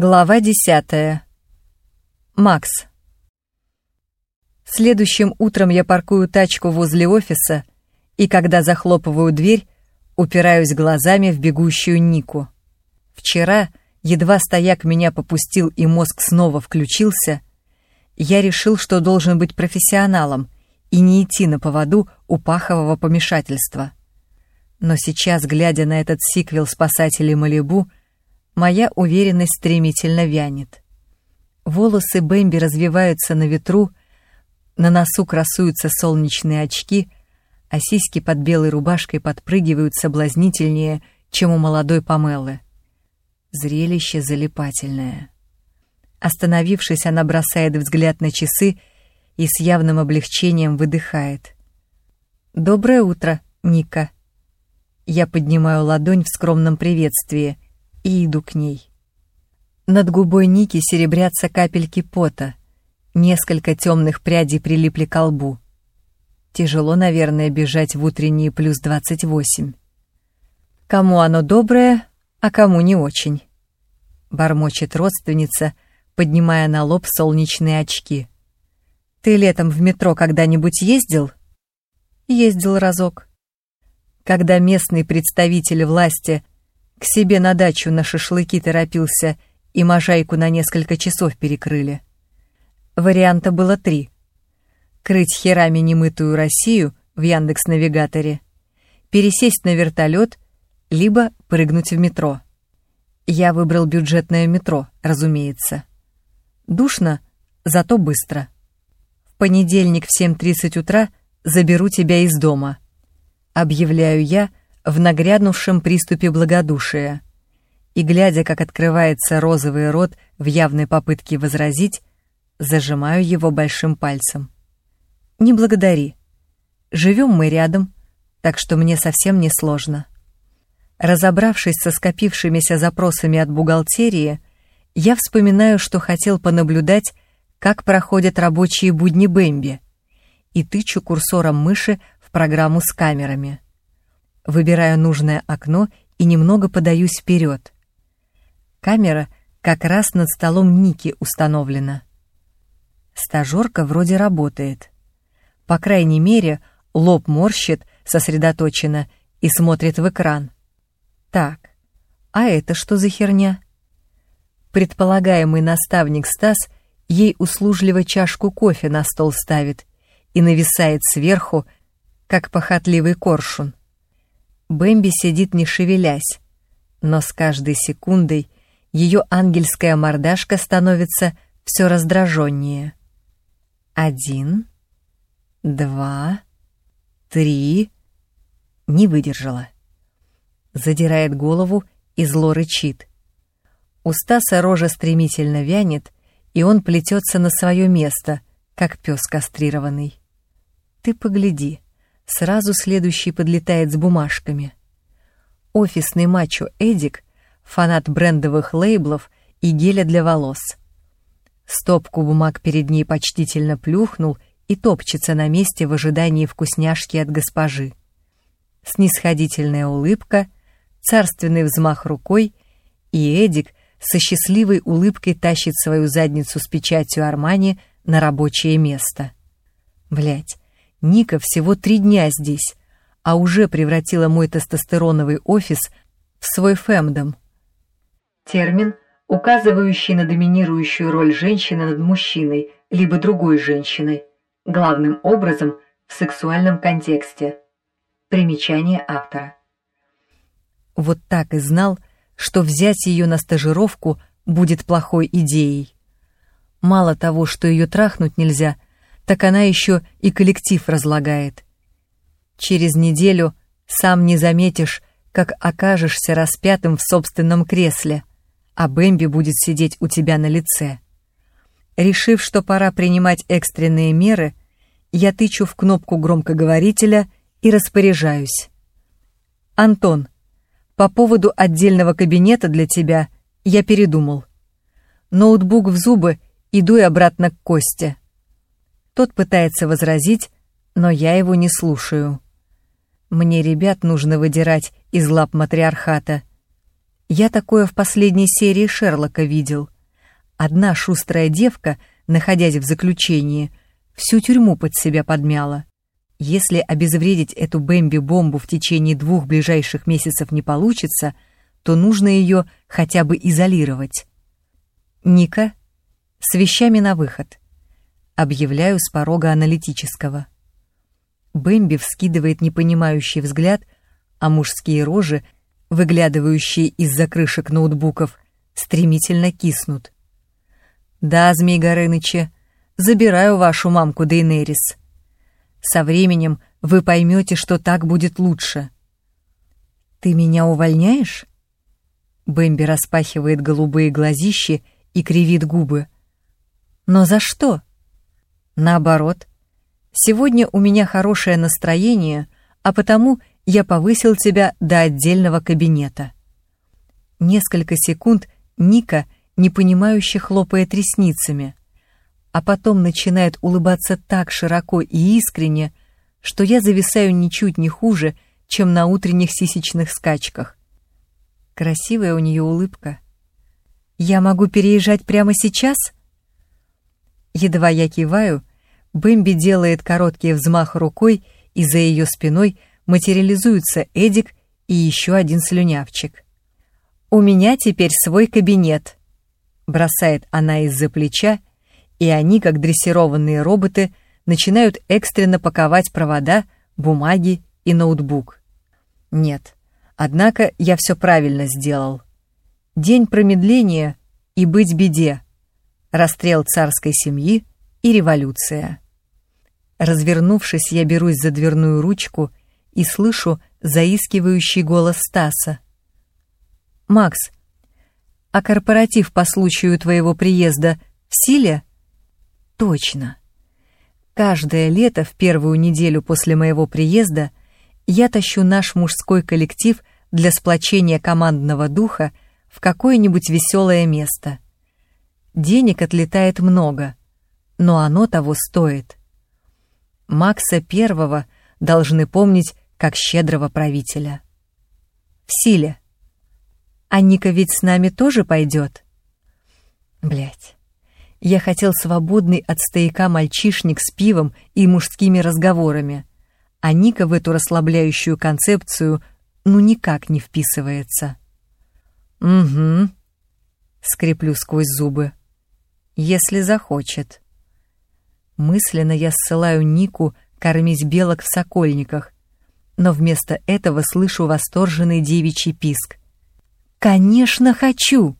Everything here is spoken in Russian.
Глава десятая. Макс. Следующим утром я паркую тачку возле офиса, и когда захлопываю дверь, упираюсь глазами в бегущую Нику. Вчера, едва стояк меня попустил и мозг снова включился, я решил, что должен быть профессионалом и не идти на поводу у пахового помешательства. Но сейчас, глядя на этот сиквел «Спасателей Малибу», моя уверенность стремительно вянет. Волосы Бэмби развиваются на ветру, на носу красуются солнечные очки, а сиськи под белой рубашкой подпрыгивают соблазнительнее, чем у молодой Памелы. Зрелище залипательное. Остановившись, она бросает взгляд на часы и с явным облегчением выдыхает. «Доброе утро, Ника». Я поднимаю ладонь в скромном приветствии — и иду к ней. Над губой Ники серебрятся капельки пота. Несколько темных прядей прилипли к лбу. Тяжело, наверное, бежать в утренние плюс двадцать восемь. Кому оно доброе, а кому не очень. Бормочет родственница, поднимая на лоб солнечные очки. Ты летом в метро когда-нибудь ездил? Ездил разок. Когда местный представитель власти к себе на дачу на шашлыки торопился, и можайку на несколько часов перекрыли. Варианта было три. Крыть херами немытую Россию в Яндекс-навигаторе, пересесть на вертолет, либо прыгнуть в метро. Я выбрал бюджетное метро, разумеется. Душно, зато быстро. В понедельник в 7.30 утра заберу тебя из дома. Объявляю я, в нагрянувшем приступе благодушия. И, глядя, как открывается розовый рот в явной попытке возразить, зажимаю его большим пальцем. «Не благодари. Живем мы рядом, так что мне совсем не сложно». Разобравшись со скопившимися запросами от бухгалтерии, я вспоминаю, что хотел понаблюдать, как проходят рабочие будни Бэмби, и тычу курсором мыши в программу с камерами. Выбираю нужное окно и немного подаюсь вперед. Камера как раз над столом Ники установлена. Стажерка вроде работает. По крайней мере, лоб морщит сосредоточенно и смотрит в экран. Так, а это что за херня? Предполагаемый наставник Стас ей услужливо чашку кофе на стол ставит и нависает сверху, как похотливый коршун. Бэмби сидит не шевелясь, но с каждой секундой ее ангельская мордашка становится все раздраженнее. Один, два, три... Не выдержала. Задирает голову и зло рычит. У Стаса рожа стремительно вянет, и он плетется на свое место, как пес кастрированный. Ты погляди сразу следующий подлетает с бумажками. Офисный мачо Эдик, фанат брендовых лейблов и геля для волос. Стопку бумаг перед ней почтительно плюхнул и топчется на месте в ожидании вкусняшки от госпожи. Снисходительная улыбка, царственный взмах рукой, и Эдик со счастливой улыбкой тащит свою задницу с печатью Армани на рабочее место. Блять, Ника всего три дня здесь, а уже превратила мой тестостероновый офис в свой фэмдом. Термин, указывающий на доминирующую роль женщины над мужчиной, либо другой женщиной, главным образом в сексуальном контексте. Примечание автора. Вот так и знал, что взять ее на стажировку будет плохой идеей. Мало того, что ее трахнуть нельзя — так она еще и коллектив разлагает. Через неделю сам не заметишь, как окажешься распятым в собственном кресле, а Бэмби будет сидеть у тебя на лице. Решив, что пора принимать экстренные меры, я тычу в кнопку громкоговорителя и распоряжаюсь. «Антон, по поводу отдельного кабинета для тебя я передумал. Ноутбук в зубы, иду и обратно к Косте. Тот пытается возразить, но я его не слушаю. Мне ребят нужно выдирать из лап матриархата. Я такое в последней серии Шерлока видел. Одна шустрая девка, находясь в заключении, всю тюрьму под себя подмяла. Если обезвредить эту Бэмби-бомбу в течение двух ближайших месяцев не получится, то нужно ее хотя бы изолировать. Ника, с вещами на выход. Объявляю с порога аналитического. Бэмби вскидывает непонимающий взгляд, а мужские рожи, выглядывающие из-за крышек ноутбуков, стремительно киснут. «Да, Змей Горыныча, забираю вашу мамку Дейнерис. Со временем вы поймете, что так будет лучше». «Ты меня увольняешь?» Бэмби распахивает голубые глазищи и кривит губы. «Но за что?» «Наоборот. Сегодня у меня хорошее настроение, а потому я повысил тебя до отдельного кабинета». Несколько секунд Ника непонимающе хлопает ресницами, а потом начинает улыбаться так широко и искренне, что я зависаю ничуть не хуже, чем на утренних сисечных скачках. Красивая у нее улыбка. «Я могу переезжать прямо сейчас?» Едва я киваю, Бэмби делает короткий взмах рукой, и за ее спиной материализуются Эдик и еще один слюнявчик. «У меня теперь свой кабинет», — бросает она из-за плеча, и они, как дрессированные роботы, начинают экстренно паковать провода, бумаги и ноутбук. Нет, однако я все правильно сделал. День промедления и быть беде. Расстрел царской семьи и революция. Развернувшись, я берусь за дверную ручку и слышу заискивающий голос Стаса. «Макс, а корпоратив по случаю твоего приезда в силе?» «Точно. Каждое лето в первую неделю после моего приезда я тащу наш мужской коллектив для сплочения командного духа в какое-нибудь веселое место. Денег отлетает много, но оно того стоит. Макса Первого должны помнить как щедрого правителя. В силе. А Ника ведь с нами тоже пойдет? Блять. Я хотел свободный от стояка мальчишник с пивом и мужскими разговорами, а Ника в эту расслабляющую концепцию ну никак не вписывается. «Угу», — скреплю сквозь зубы, — «если захочет». Мысленно я ссылаю Нику кормить белок в сокольниках, но вместо этого слышу восторженный девичий писк. «Конечно хочу!»